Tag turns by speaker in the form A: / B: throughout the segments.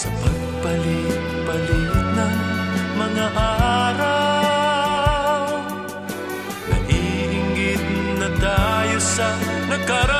A: sa pagpalit-palit ng mga araw. Naiingit na tayo sa nakaraan.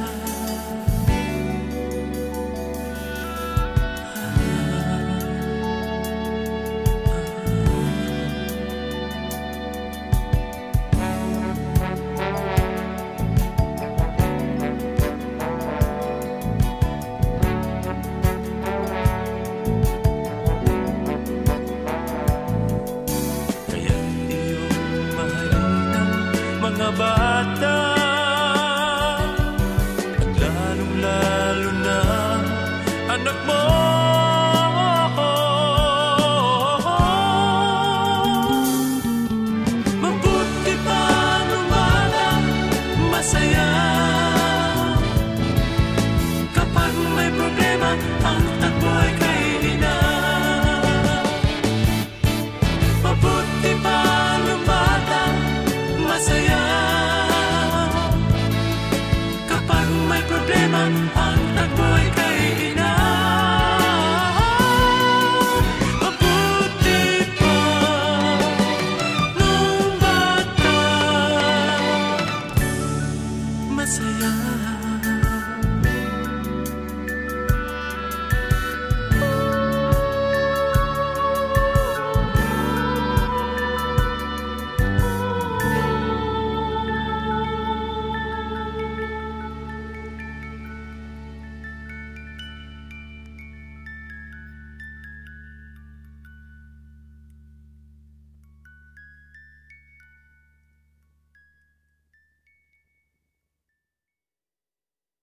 A: 在一